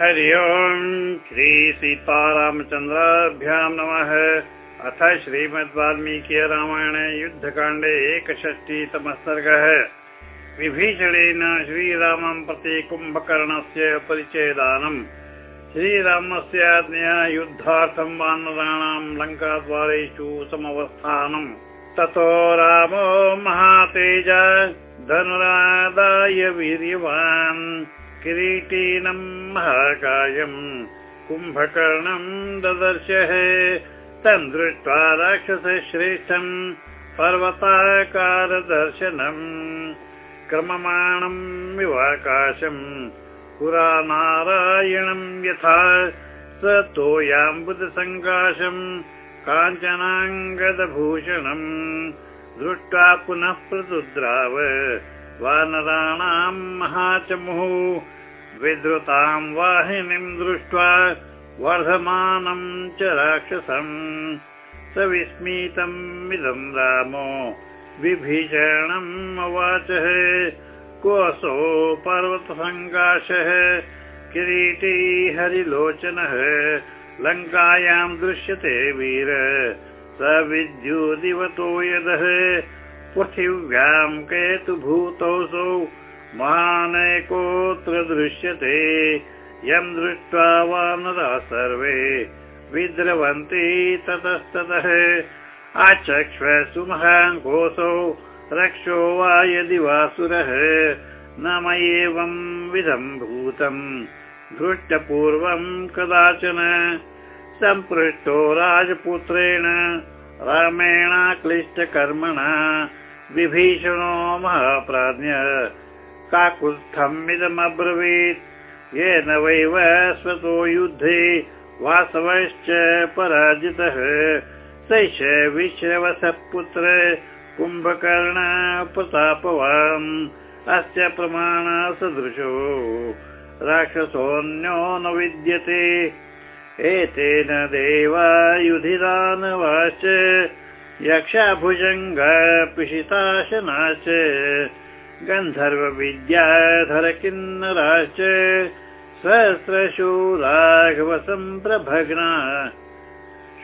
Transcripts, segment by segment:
हरि ओम् श्री सीतारामचन्द्राभ्यां नमः। अथ श्रीमद् वाल्मीकि रामायणे युद्धकाण्डे एकषष्टितमः सर्गः। विभीषणेन श्रीरामं प्रति कुम्भकर्णस्य परिचयदानम् श्रीरामस्य आज्ञया युद्धार्थं वानराणां लङ्काद्वारेषु समवस्थानम् ततो रामो महातेज धनुरादाय वीर्यवान् किरीटीनं महाकायम् कुम्भकर्णं ददर्शः। तं दृष्ट्वा राक्षसश्रेष्ठम् पर्वताकारदर्शनम् क्रममाणम् इवाकाशम् पुरा नारायणं यथा। स तोयाम्बुदसङ्काशम् काञ्चनाङ्गदभूषणम् दृष्ट्वा पुनः प्रतुद्राव वानराणां महाचमुः विधृतां वाहिनीं दृष्ट्वा वर्धमानं च राक्षसम् स विस्मितम् इदं रामो विभीषणम् अवाचः कोऽसौ पर्वतसङ्काशः किरीटी हरिलोचनः लङ्कायां दृश्यते वीर स विद्युदिवतो यदः पृथिव्यां केतुभूतोऽसौ महानेकोऽत्र दृश्यते। यं दृष्ट्वा वानरा सर्वे विद्रवन्ति ततस्ततः। आचक्ष्व सुमहाङ्कोऽसौ रक्षो वा यदि वासुरः। न मय्येवं विधं भूतम् दृष्टपूर्वं कदाचन। सम्पृष्टो राजपुत्रेण रामेण क्लिष्टकर्मणा विभीषणो महाप्राज्ञ। काकुत्थमिदमब्रवीत् येन वैव स्वतो युद्धे वासवश्च पराजितः। सैष विश्रवसः पुत्र कुम्भकर्ण प्रतापवान्। अस्य प्रमाणसदृशो राक्षसोऽन्यो न विद्यते। एतेन देवायुधिदानवाश्च यक्षाभुजङ्गपिशिताशनाश्च गन्धर्वविद्याधर किन्नराश्च सहस्रशूराघवसम्प्रभग्ना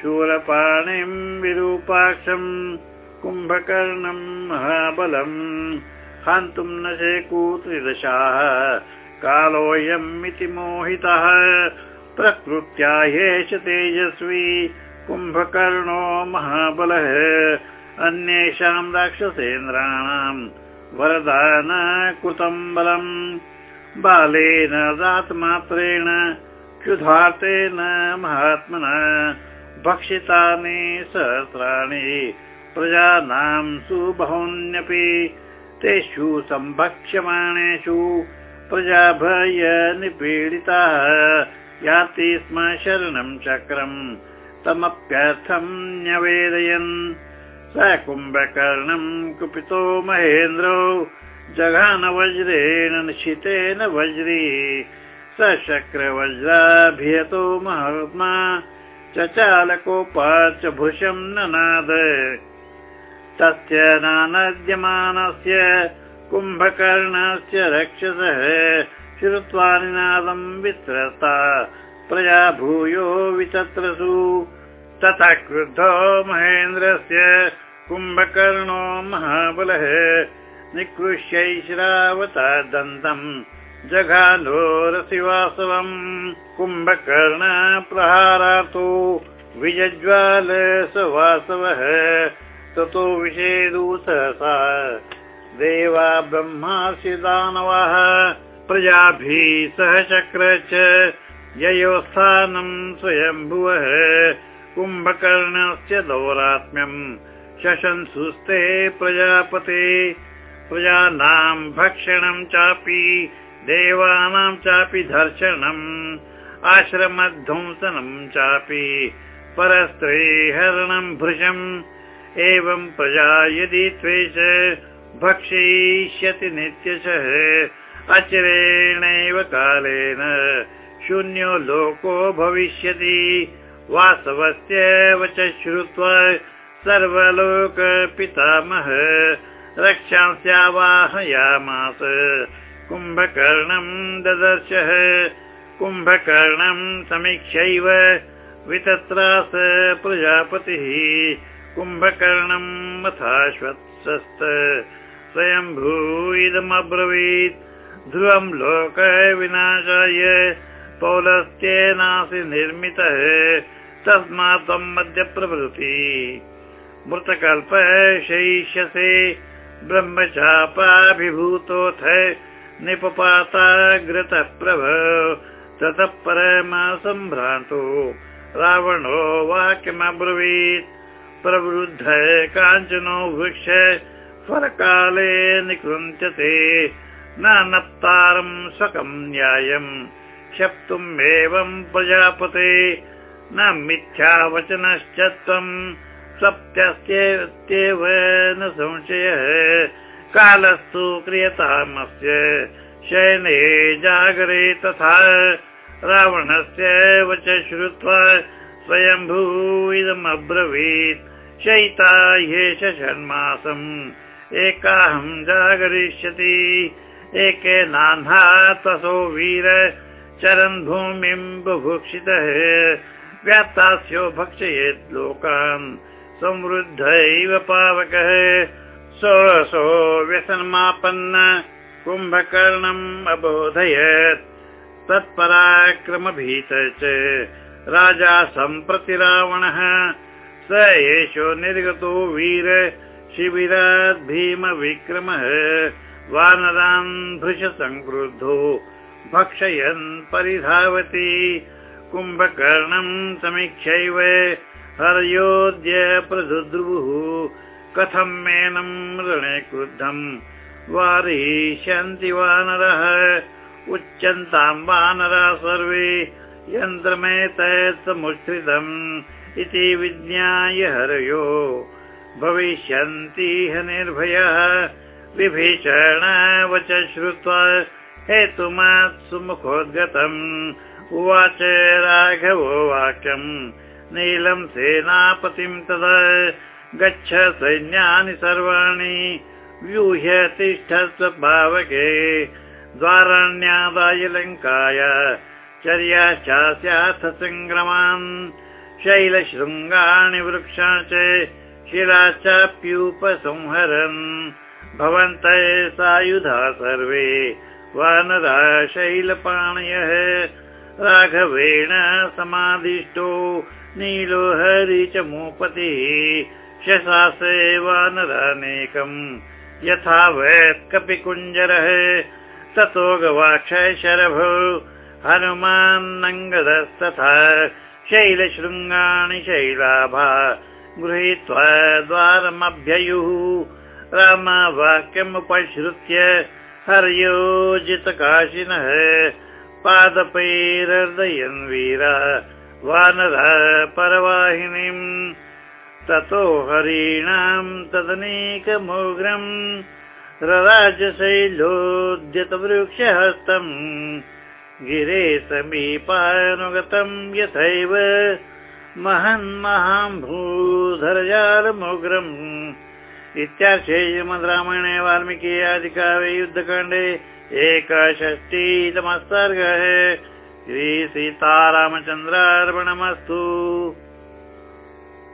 शूरपाणिं विरूपाक्षम् कुम्भकर्णं महाबलम् हन्तुं न शेकूत्रिदशाः कालोऽयम् इति मोहितः प्रकृत्या ह्येष तेजस्वी कुम्भकर्णो महाबलः अन्येषां राक्षसेन्द्राणां वरदान कृतं बलम्। बालेन दातमात्रेण क्षुधार्तेन महात्मना भक्षितानि सहस्राणि प्रजानां सुबहून्यपि तेषु सम्भक्ष्यमाणेषु प्रजाभय निपीडिताः याति स्म शरणं चक्रम् तमप्यर्थं न्यवेदयन्। स कुम्भकर्णं कुपितो महेन्द्रो जघानवज्रेण निशितेन वज्री। स शक्रवज्राभियतो महात्मा चचालकोपाच्च भुषं ननाद। तस्य नानद्यमानस्य कुम्भकर्णस्य रक्षसः श्रुत्वा निनादं वित्रता प्रजा भूयो वितत्रसु तथा क्रुद्धो महेन्द्रस्य कुम्भकर्णो महाबलः। निकृष्यैश्रावता दन्तम् जघालोरसिवासवम् कुम्भकर्ण प्रहारातो विजज्वाल स वासवः ततो विषेदु सहसा। देवा ब्रह्मासि दानवः प्रजाभिः सह चक्र च ययोस्थानं स्वयम्भुवः कुम्भकर्णस्य दौरात्म्यम् शशंसुस्ते प्रजापते। प्रजानां भक्षणं चापि देवानां चापि धर्षणम् आश्रमध्वंसनं चापि परस्त्रे हरणं भृशम्। एवं प्रजा यदि त्वेष भक्षयिष्यति नित्यशः अचिरेणैव कालेन शून्यो लोको भविष्यति। वासवस्य वच श्रुत्वा सर्वलोक पितामह रक्षांस्यावाहयामास। कुम्भकर्णं ददर्शः। कुम्भकर्णम् समीक्षैव वितत्रास प्रजापतिः। कुम्भकर्णम् मथाश्वत्सस्त। स्वयम्भू इदमब्रवीत्। ध्रुवम् लोक विनाशाय पौलस्त्येनासि निर्मितः तस्मात् त्वम् मध्य प्रभृति मृतकल्प शयिष्यसे ब्रह्मचापाभिभूतोऽथ निपपाताग्रतः प्रभ ततः परमासम्भ्रान्तो रावणो वाक्यमब्रवीत्। प्रवृद्ध काञ्चनो वृक्ष फलकाले निकृन्त्यते न नप्तारम् स्वकम् न्यायम् क्षप्तुम् एवम् प्रजापते। न मिथ्यावचनश्च त्वम् सत्यस्त्येव न संशयः। कालस्तु क्रियतामस्य शयने जागरे तथा रावणस्य वच श्रुत्वा स्वयम्भू इदमब्रवीत्। शयिता ह्येष षण्मासम् एकाहं जागरिष्यति। एके नाह्ना तसो वीर चरन् भूमिम् बुभुक्षितः व्याप्तास्यो भक्षयेत् लोकान्। समृद्धैव पावकः। सोऽसो व्यसनमापन्न कुम्भकर्णम् अबोधयत्। तत्पराक्रमभीत च राजा सम्प्रति रावणः स एषो निर्गतो वीर शिबिरात् भीमविक्रमः। वानरान् भृशसङ्क्रुद्धो भक्षयन् परिधावति। कुम्भकर्णम् समीक्षैव हरयोद्य प्रदुद्रुः कथम् मेनम् रणे क्रुद्धम् वारिष्यन्ति वानरः। उच्यन्ताम् वानरः सर्वे यन्त्रमेतत् समुच्छ्रितम् इति विज्ञाय हरयो। भविष्यन्ति निर्भयः विभीषण वच श्रुत्वा हेतुमात् सुमुखोद्गतम् उवाच राघवो वाक्यम्। नीलम् सेनापतिम् तदा। गच्छ सैन्यानि सर्वाणि। व्यूह्य तिष्ठ स्वभावके द्वारण्यादाय लङ्काय। चर्याश्चास्याथ सङ्ग्रमान् शैलशृङ्गाणि वृक्षा च। शिला चाप्युपसंहरन्। भवन्तः सायुधा सर्वे वानरा शैलपाणयः राघवेण समादिष्टो नीलो हरि च मूपतिः। शशासे वानरानेकम् यथा वत् कपिकुञ्जरः। ततो गवाक्षय शरभो हनुमान्नङ्गदस्तथा शैलशृङ्गाणि शैलाभा गृहीत्वा द्वारमभ्ययुः। रामवाक्यमुपश्रुत्य हर्योजितकाशिनः पादपैरर्दयन् वीरा वानरः परवाहिनीम्। ततो हरीणाम् तदनेकमोग्रम् रराजशैलोद्यतवृक्षहस्तम्। गिरे समीपानुगतम् यथैव। महन्महाम्भूधरजालमोग्रम् इत्यार्थे रामायणे वाल्मीकि आदिकाव्ये युद्धकाण्डे एकषष्टितमः सर्गः। श्रीसीतारामचन्द्रार्पणमस्तु